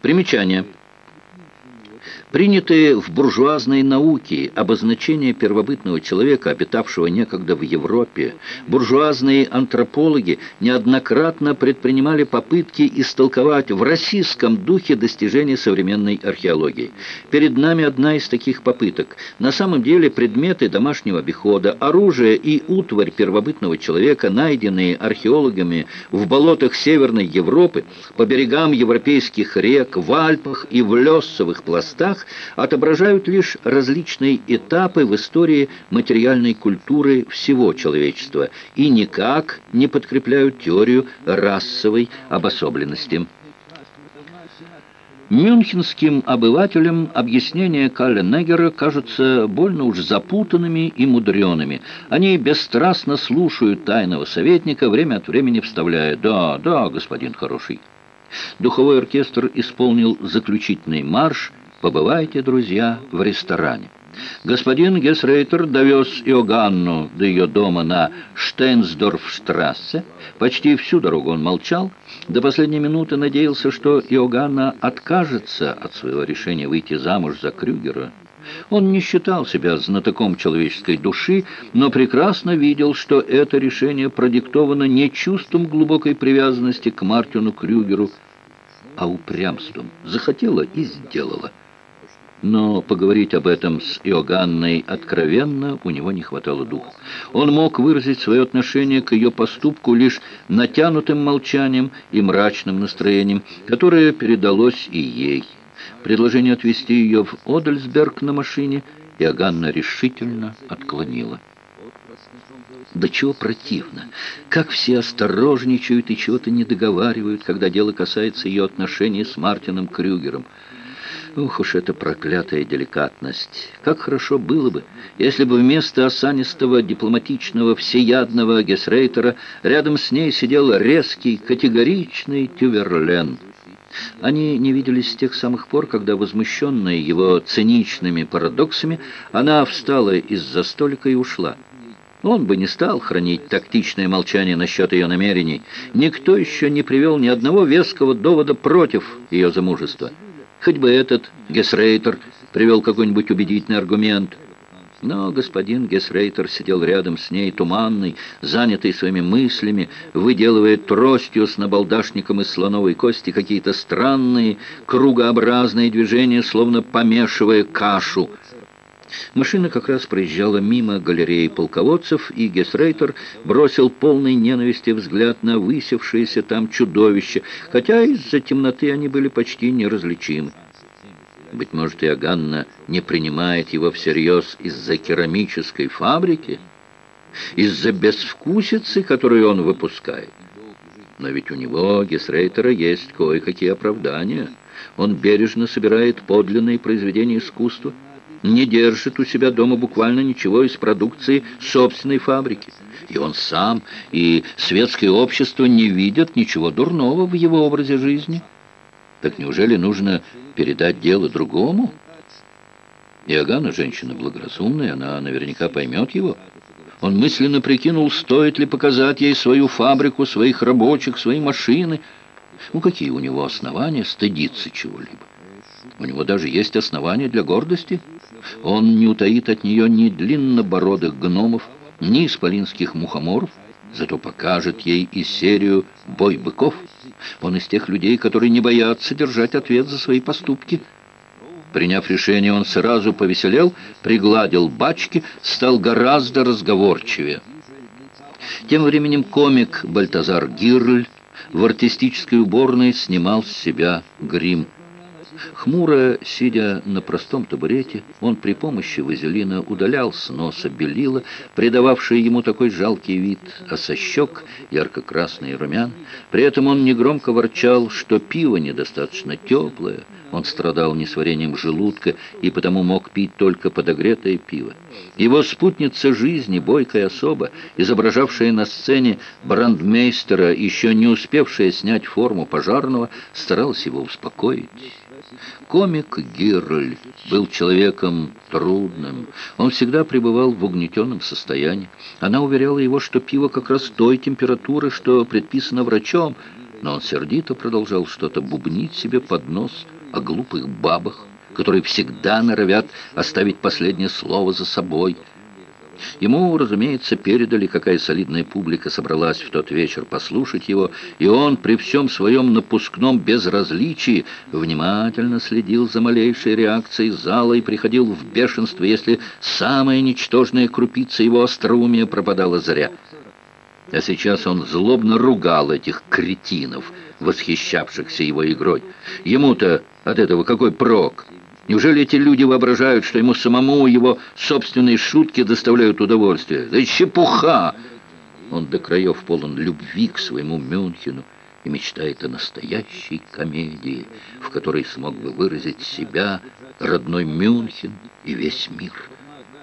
Примечание. Принятые в буржуазной науке обозначения первобытного человека, обитавшего некогда в Европе, буржуазные антропологи неоднократно предпринимали попытки истолковать в российском духе достижения современной археологии. Перед нами одна из таких попыток. На самом деле предметы домашнего обихода, оружие и утварь первобытного человека, найденные археологами в болотах Северной Европы, по берегам европейских рек, в Альпах и в Лессовых пластах, отображают лишь различные этапы в истории материальной культуры всего человечества и никак не подкрепляют теорию расовой обособленности. Мюнхенским обывателям объяснения Калля Негера кажутся больно уж запутанными и мудреными. Они бесстрастно слушают тайного советника, время от времени вставляя «Да, да, господин хороший». Духовой оркестр исполнил заключительный марш Побывайте, друзья, в ресторане. Господин Гесрейтер довез Иоганну до ее дома на Штейнсдорфштрассе. Почти всю дорогу он молчал. До последней минуты надеялся, что Иоганна откажется от своего решения выйти замуж за Крюгера. Он не считал себя знатоком человеческой души, но прекрасно видел, что это решение продиктовано не чувством глубокой привязанности к Мартину Крюгеру, а упрямством. Захотела и сделала. Но поговорить об этом с Иоганной откровенно у него не хватало духу. Он мог выразить свое отношение к ее поступку лишь натянутым молчанием и мрачным настроением, которое передалось и ей. Предложение отвезти ее в Одельсберг на машине Иоганна решительно отклонила. Да чего противно! Как все осторожничают и чего-то не договаривают, когда дело касается ее отношений с Мартином Крюгером. Ух уж эта проклятая деликатность! Как хорошо было бы, если бы вместо осанистого, дипломатичного, всеядного Гесрейтера рядом с ней сидел резкий, категоричный Тюверлен. Они не виделись с тех самых пор, когда, возмущенная его циничными парадоксами, она встала из-за столика и ушла. Он бы не стал хранить тактичное молчание насчет ее намерений. Никто еще не привел ни одного веского довода против ее замужества. Хоть бы этот Гесрейтер привел какой-нибудь убедительный аргумент. Но господин Гесрейтер сидел рядом с ней, туманный, занятый своими мыслями, выделывая тростью с набалдашником из слоновой кости какие-то странные кругообразные движения, словно помешивая кашу. Машина как раз проезжала мимо галереи полководцев, и Гесрейтер бросил полный ненависти взгляд на высевшееся там чудовище, хотя из-за темноты они были почти неразличимы. Быть может, Иоганна не принимает его всерьез из-за керамической фабрики, из-за безвкусицы, которую он выпускает. Но ведь у него, Гесрейтера, есть кое-какие оправдания. Он бережно собирает подлинные произведения искусства, не держит у себя дома буквально ничего из продукции собственной фабрики. И он сам, и светское общество не видят ничего дурного в его образе жизни. Так неужели нужно передать дело другому? Иоганна женщина благоразумная, она наверняка поймет его. Он мысленно прикинул, стоит ли показать ей свою фабрику, своих рабочих, свои машины. Ну, какие у него основания стыдиться чего-либо? У него даже есть основания для гордости. Он не утаит от нее ни длиннобородых гномов, ни исполинских мухоморов, зато покажет ей и серию «Бой быков». Он из тех людей, которые не боятся держать ответ за свои поступки. Приняв решение, он сразу повеселел, пригладил бачки, стал гораздо разговорчивее. Тем временем комик Бальтазар Гирль в артистической уборной снимал с себя грим. Хмуро, сидя на простом табурете, он при помощи вазелина удалял с носа белила, придававшие ему такой жалкий вид, а со щек ярко-красный румян. При этом он негромко ворчал, что пиво недостаточно теплое, он страдал несварением желудка и потому мог пить только подогретое пиво. Его спутница жизни, бойкая особа, изображавшая на сцене брандмейстера, еще не успевшая снять форму пожарного, старалась его успокоить. Комик Гирль был человеком трудным. Он всегда пребывал в угнетенном состоянии. Она уверяла его, что пиво как раз той температуры, что предписано врачом, Но он сердито продолжал что-то бубнить себе под нос о глупых бабах, которые всегда норовят оставить последнее слово за собой – Ему, разумеется, передали, какая солидная публика собралась в тот вечер послушать его, и он при всем своем напускном безразличии внимательно следил за малейшей реакцией зала и приходил в бешенство, если самая ничтожная крупица его остроумия пропадала зря. А сейчас он злобно ругал этих кретинов, восхищавшихся его игрой. Ему-то от этого какой прок? Неужели эти люди воображают, что ему самому его собственные шутки доставляют удовольствие? Да чепуха! Он до краев полон любви к своему Мюнхену и мечтает о настоящей комедии, в которой смог бы выразить себя родной Мюнхен и весь мир.